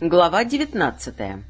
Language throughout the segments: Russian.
Глава девятнадцатая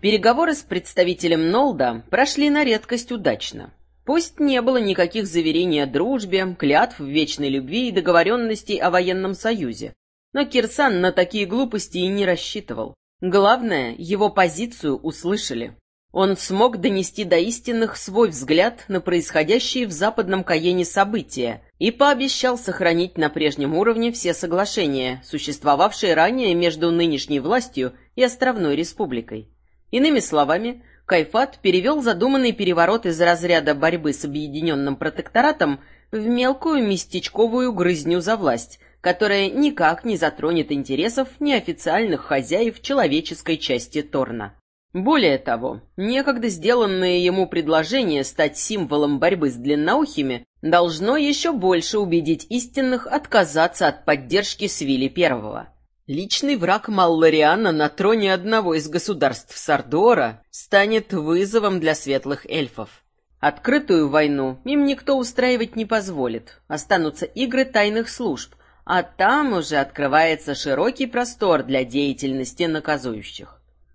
Переговоры с представителем Нолда прошли на редкость удачно. Пусть не было никаких заверений о дружбе, клятв в вечной любви и договоренностей о военном союзе, но Кирсан на такие глупости и не рассчитывал. Главное, его позицию услышали. Он смог донести до истинных свой взгляд на происходящие в Западном Каене события и пообещал сохранить на прежнем уровне все соглашения, существовавшие ранее между нынешней властью и Островной Республикой. Иными словами, Кайфат перевел задуманный переворот из разряда борьбы с объединенным протекторатом в мелкую местечковую грызню за власть, которая никак не затронет интересов неофициальных хозяев человеческой части Торна. Более того, некогда сделанное ему предложение стать символом борьбы с длинноухими должно еще больше убедить истинных отказаться от поддержки Свили Первого. Личный враг Маллариана на троне одного из государств Сардора станет вызовом для светлых эльфов. Открытую войну им никто устраивать не позволит, останутся игры тайных служб, а там уже открывается широкий простор для деятельности наказующих.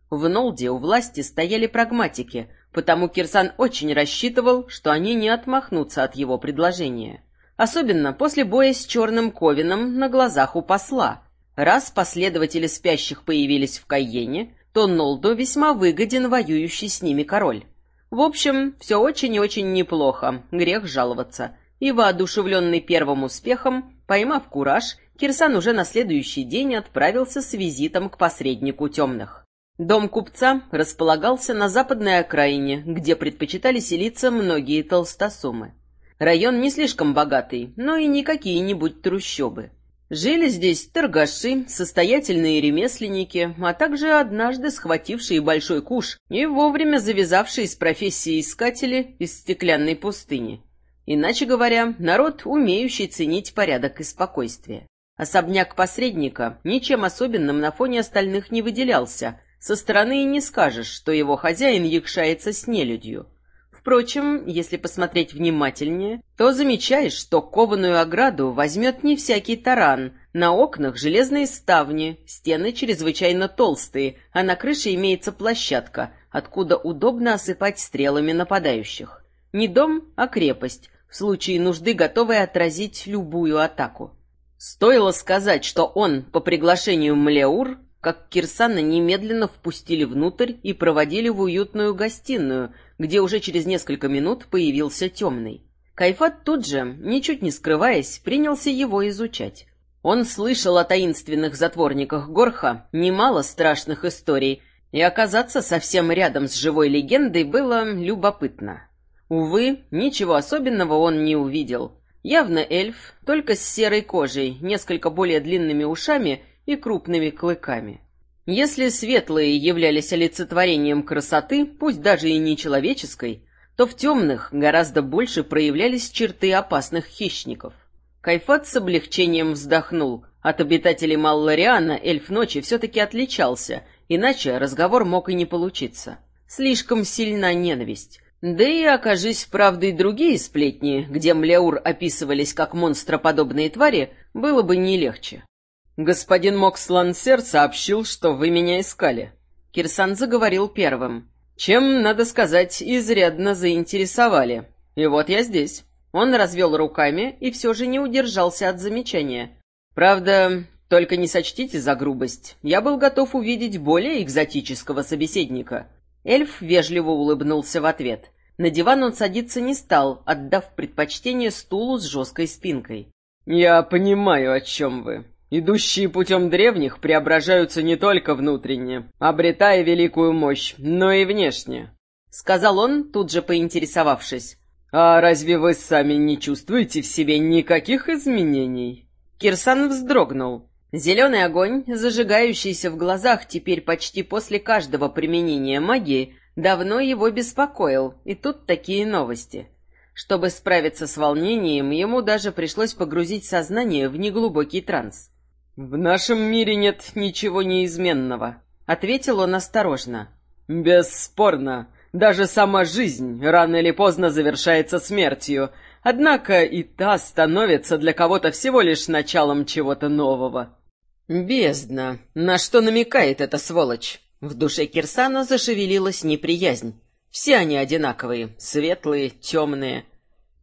В Нолде у власти стояли прагматики, потому Кирсан очень рассчитывал, что они не отмахнутся от его предложения. Особенно после боя с Черным Ковином на глазах у посла. Раз последователи спящих появились в Кайене, то Нолду весьма выгоден воюющий с ними король. В общем, все очень и очень неплохо, грех жаловаться. И воодушевленный первым успехом, поймав кураж, Кирсан уже на следующий день отправился с визитом к посреднику темных. Дом купца располагался на западной окраине, где предпочитали селиться многие толстосумы. Район не слишком богатый, но и не какие-нибудь трущобы. Жили здесь торгаши, состоятельные ремесленники, а также однажды схватившие большой куш и вовремя завязавшие с профессией искатели из стеклянной пустыни. Иначе говоря, народ, умеющий ценить порядок и спокойствие. Особняк посредника ничем особенным на фоне остальных не выделялся, со стороны не скажешь, что его хозяин якшается с нелюдью. Впрочем, если посмотреть внимательнее, то замечаешь, что кованую ограду возьмет не всякий таран. На окнах железные ставни, стены чрезвычайно толстые, а на крыше имеется площадка, откуда удобно осыпать стрелами нападающих. Не дом, а крепость, в случае нужды готовая отразить любую атаку. Стоило сказать, что он, по приглашению Млеур, как Кирсана немедленно впустили внутрь и проводили в уютную гостиную, где уже через несколько минут появился темный. Кайфат тут же, ничуть не скрываясь, принялся его изучать. Он слышал о таинственных затворниках Горха немало страшных историй, и оказаться совсем рядом с живой легендой было любопытно. Увы, ничего особенного он не увидел. Явно эльф, только с серой кожей, несколько более длинными ушами и крупными клыками. Если светлые являлись олицетворением красоты, пусть даже и не человеческой, то в темных гораздо больше проявлялись черты опасных хищников. Кайфат с облегчением вздохнул. От обитателей Маллариана эльф ночи все-таки отличался, иначе разговор мог и не получиться. Слишком сильна ненависть. Да и окажись правдой другие сплетни, где Млеур описывались как монстроподобные твари, было бы не легче. «Господин Мокслансер сообщил, что вы меня искали». Кирсан заговорил первым. «Чем, надо сказать, изрядно заинтересовали. И вот я здесь». Он развел руками и все же не удержался от замечания. «Правда, только не сочтите за грубость. Я был готов увидеть более экзотического собеседника». Эльф вежливо улыбнулся в ответ. На диван он садиться не стал, отдав предпочтение стулу с жесткой спинкой. «Я понимаю, о чем вы. Идущие путем древних преображаются не только внутренне, обретая великую мощь, но и внешне», — сказал он, тут же поинтересовавшись. «А разве вы сами не чувствуете в себе никаких изменений?» Кирсан вздрогнул. Зеленый огонь, зажигающийся в глазах теперь почти после каждого применения магии, давно его беспокоил, и тут такие новости. Чтобы справиться с волнением, ему даже пришлось погрузить сознание в неглубокий транс. «В нашем мире нет ничего неизменного», — ответил он осторожно. «Бесспорно, Даже сама жизнь рано или поздно завершается смертью, однако и та становится для кого-то всего лишь началом чего-то нового. Бездна. На что намекает эта сволочь? В душе Кирсана зашевелилась неприязнь. Все они одинаковые, светлые, темные.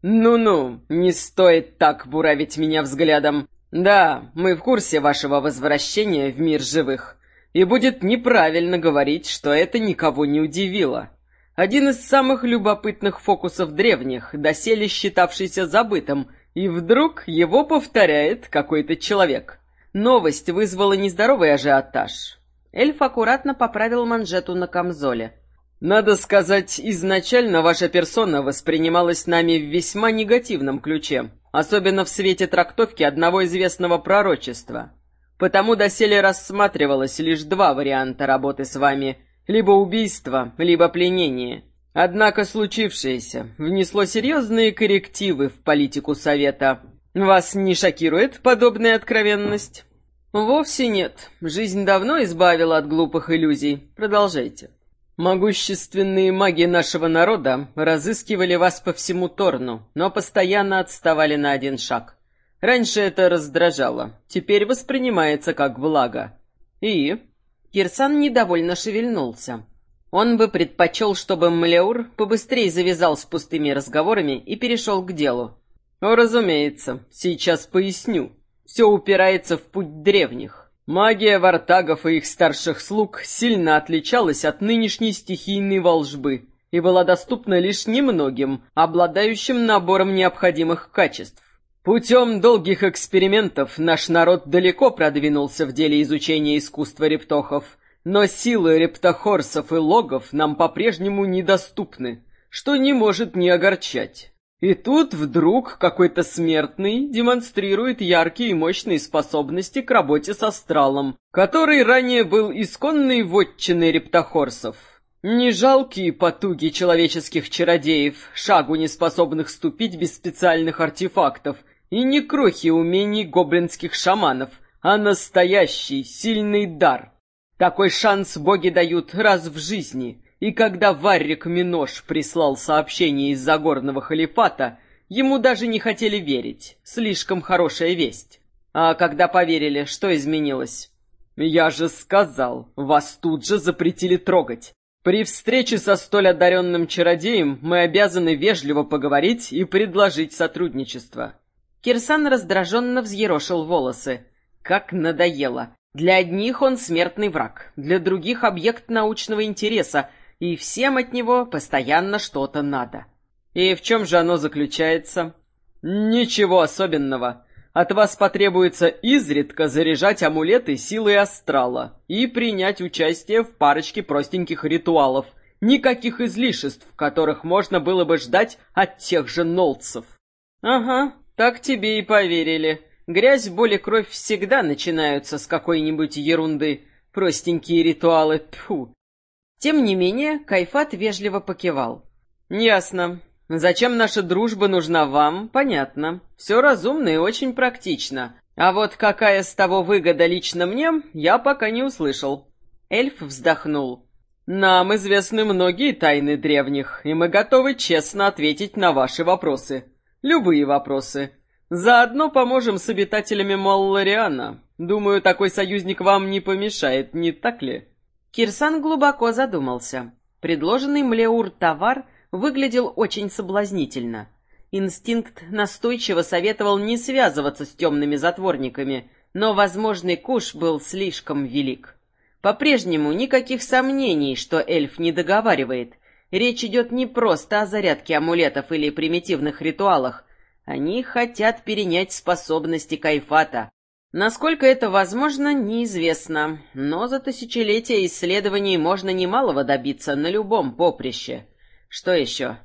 «Ну-ну, не стоит так буравить меня взглядом. Да, мы в курсе вашего возвращения в мир живых. И будет неправильно говорить, что это никого не удивило. Один из самых любопытных фокусов древних, доселе считавшийся забытым, и вдруг его повторяет какой-то человек. Новость вызвала нездоровый ажиотаж. Эльф аккуратно поправил манжету на камзоле. Надо сказать, изначально ваша персона воспринималась нами в весьма негативном ключе, особенно в свете трактовки одного известного пророчества. Потому доселе рассматривалось лишь два варианта работы с вами – либо убийство, либо пленение. Однако случившееся внесло серьезные коррективы в политику Совета. Вас не шокирует подобная откровенность? Вовсе нет. Жизнь давно избавила от глупых иллюзий. Продолжайте. Могущественные маги нашего народа разыскивали вас по всему Торну, но постоянно отставали на один шаг. Раньше это раздражало, теперь воспринимается как благо. И... Кирсан недовольно шевельнулся. Он бы предпочел, чтобы Млеур побыстрее завязал с пустыми разговорами и перешел к делу. О, разумеется, сейчас поясню. Все упирается в путь древних. Магия вартагов и их старших слуг сильно отличалась от нынешней стихийной волжбы и была доступна лишь немногим, обладающим набором необходимых качеств. Путем долгих экспериментов наш народ далеко продвинулся в деле изучения искусства рептохов, но силы рептохорсов и логов нам по-прежнему недоступны, что не может не огорчать. И тут вдруг какой-то смертный демонстрирует яркие и мощные способности к работе с астралом, который ранее был исконной вотчиной рептохорсов. Не жалкие потуги человеческих чародеев, шагу не способных ступить без специальных артефактов, и не крохи умений гоблинских шаманов, а настоящий сильный дар. Такой шанс боги дают раз в жизни — и когда Варрик Минош прислал сообщение из Загорного халифата, ему даже не хотели верить. Слишком хорошая весть. А когда поверили, что изменилось? Я же сказал, вас тут же запретили трогать. При встрече со столь одаренным чародеем мы обязаны вежливо поговорить и предложить сотрудничество. Кирсан раздраженно взъерошил волосы. Как надоело. Для одних он смертный враг, для других объект научного интереса, и всем от него постоянно что-то надо. И в чем же оно заключается? Ничего особенного. От вас потребуется изредка заряжать амулеты силой астрала и принять участие в парочке простеньких ритуалов. Никаких излишеств, которых можно было бы ждать от тех же нолцев. Ага, так тебе и поверили. Грязь, боль и кровь всегда начинаются с какой-нибудь ерунды. Простенькие ритуалы, тьфу. Тем не менее, Кайфат вежливо покивал. «Ясно. Зачем наша дружба нужна вам, понятно. Все разумно и очень практично. А вот какая с того выгода лично мне, я пока не услышал». Эльф вздохнул. «Нам известны многие тайны древних, и мы готовы честно ответить на ваши вопросы. Любые вопросы. Заодно поможем с обитателями Маллариана. Думаю, такой союзник вам не помешает, не так ли?» Кирсан глубоко задумался. Предложенный Млеур товар выглядел очень соблазнительно. Инстинкт настойчиво советовал не связываться с темными затворниками, но возможный куш был слишком велик. По-прежнему никаких сомнений, что эльф не договаривает. Речь идет не просто о зарядке амулетов или примитивных ритуалах. Они хотят перенять способности Кайфата, Насколько это возможно, неизвестно, но за тысячелетия исследований можно немалого добиться на любом поприще. Что еще?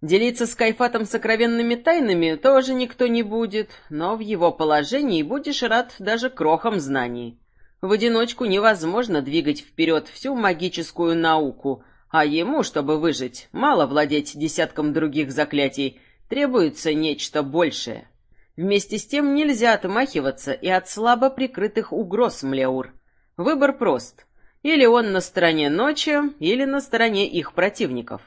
Делиться с Кайфатом сокровенными тайнами тоже никто не будет, но в его положении будешь рад даже крохам знаний. В одиночку невозможно двигать вперед всю магическую науку, а ему, чтобы выжить, мало владеть десятком других заклятий, требуется нечто большее. Вместе с тем нельзя отмахиваться и от слабо прикрытых угроз Млеур. Выбор прост. Или он на стороне ночи, или на стороне их противников.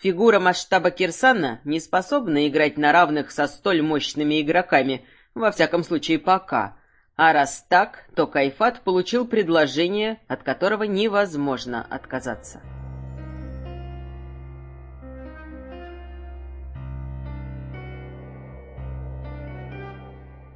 Фигура масштаба Кирсана не способна играть на равных со столь мощными игроками, во всяком случае пока. А раз так, то Кайфат получил предложение, от которого невозможно отказаться.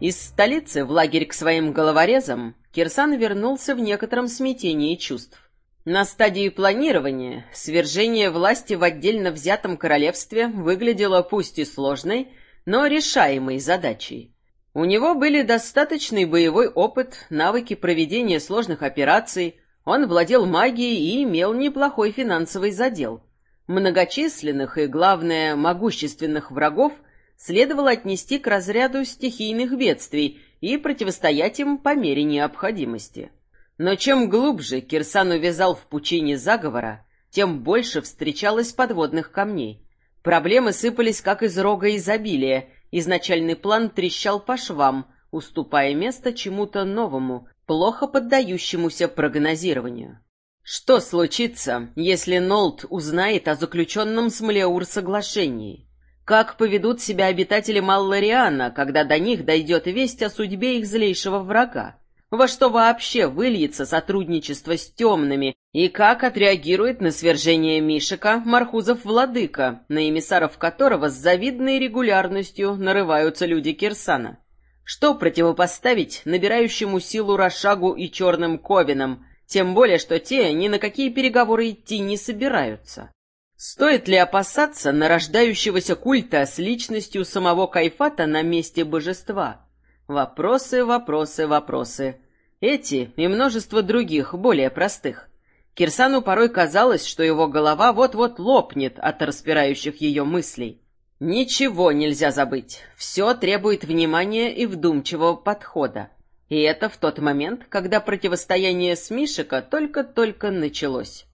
Из столицы в лагерь к своим головорезам Кирсан вернулся в некотором смятении чувств. На стадии планирования свержение власти в отдельно взятом королевстве выглядело пусть и сложной, но решаемой задачей. У него были достаточный боевой опыт, навыки проведения сложных операций, он владел магией и имел неплохой финансовый задел. Многочисленных и, главное, могущественных врагов – следовало отнести к разряду стихийных бедствий и противостоять им по мере необходимости. Но чем глубже Кирсан увязал в пучине заговора, тем больше встречалось подводных камней. Проблемы сыпались как из рога изобилия, изначальный план трещал по швам, уступая место чему-то новому, плохо поддающемуся прогнозированию. Что случится, если Нолт узнает о заключенном с Млеур соглашении? Как поведут себя обитатели Маллариана, когда до них дойдет весть о судьбе их злейшего врага? Во что вообще выльется сотрудничество с темными, и как отреагирует на свержение Мишика Мархузов-владыка, на эмиссаров которого с завидной регулярностью нарываются люди Кирсана? Что противопоставить набирающему силу Рошагу и Черным Ковинам, тем более, что те ни на какие переговоры идти не собираются? Стоит ли опасаться нарождающегося культа с личностью самого Кайфата на месте божества? Вопросы, вопросы, вопросы. Эти и множество других, более простых. Кирсану порой казалось, что его голова вот-вот лопнет от распирающих ее мыслей. Ничего нельзя забыть. Все требует внимания и вдумчивого подхода. И это в тот момент, когда противостояние с Мишика только-только началось.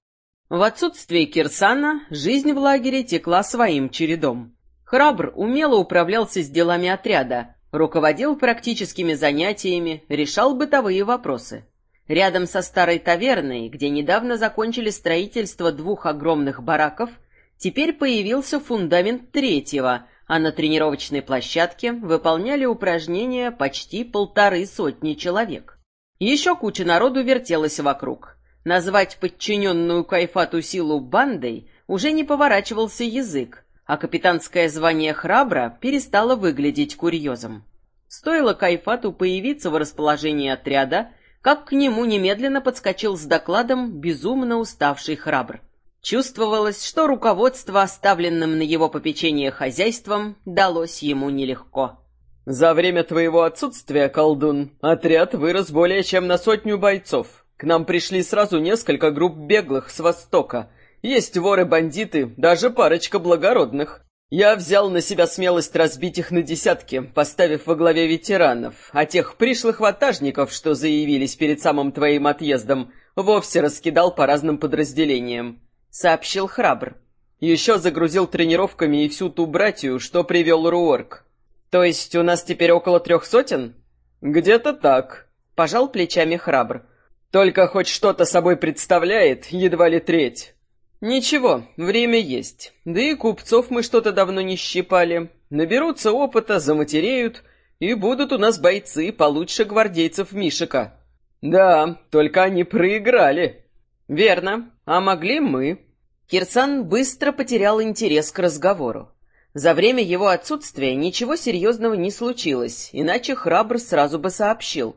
В отсутствие Кирсана жизнь в лагере текла своим чередом. Храбр умело управлялся с делами отряда, руководил практическими занятиями, решал бытовые вопросы. Рядом со старой таверной, где недавно закончили строительство двух огромных бараков, теперь появился фундамент третьего, а на тренировочной площадке выполняли упражнения почти полторы сотни человек. Еще куча народу вертелась вокруг. Назвать подчиненную Кайфату силу бандой уже не поворачивался язык, а капитанское звание храбра перестало выглядеть курьезом. Стоило Кайфату появиться в расположении отряда, как к нему немедленно подскочил с докладом безумно уставший храбр. Чувствовалось, что руководство, оставленным на его попечение хозяйством, далось ему нелегко. «За время твоего отсутствия, колдун, отряд вырос более чем на сотню бойцов», к нам пришли сразу несколько групп беглых с востока. Есть воры-бандиты, даже парочка благородных. Я взял на себя смелость разбить их на десятки, поставив во главе ветеранов, а тех пришлых ватажников, что заявились перед самым твоим отъездом, вовсе раскидал по разным подразделениям», — сообщил храбр. Еще загрузил тренировками и всю ту братью, что привел Руорк. «То есть у нас теперь около трех сотен?» «Где-то так», — пожал плечами храбр. Только хоть что-то собой представляет, едва ли треть. Ничего, время есть. Да и купцов мы что-то давно не щипали. Наберутся опыта, заматереют, и будут у нас бойцы получше гвардейцев Мишика. Да, только они проиграли. Верно. А могли мы? Кирсан быстро потерял интерес к разговору. За время его отсутствия ничего серьезного не случилось, иначе храбр сразу бы сообщил.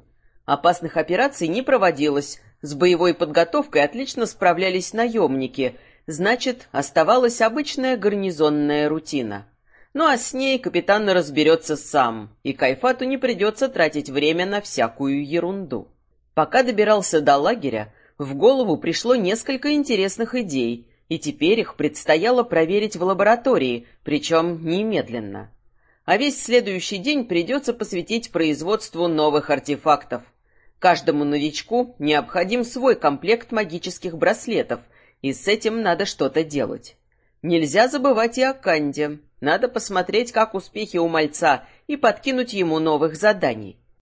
Опасных операций не проводилось, с боевой подготовкой отлично справлялись наемники, значит, оставалась обычная гарнизонная рутина. Ну а с ней капитан разберется сам, и Кайфату не придется тратить время на всякую ерунду. Пока добирался до лагеря, в голову пришло несколько интересных идей, и теперь их предстояло проверить в лаборатории, причем немедленно. А весь следующий день придется посвятить производству новых артефактов — Каждому новичку необходим свой комплект магических браслетов, и с этим надо что-то делать. Нельзя забывать и о Канде. Надо посмотреть, как успехи у мальца, и подкинуть ему новых заданий.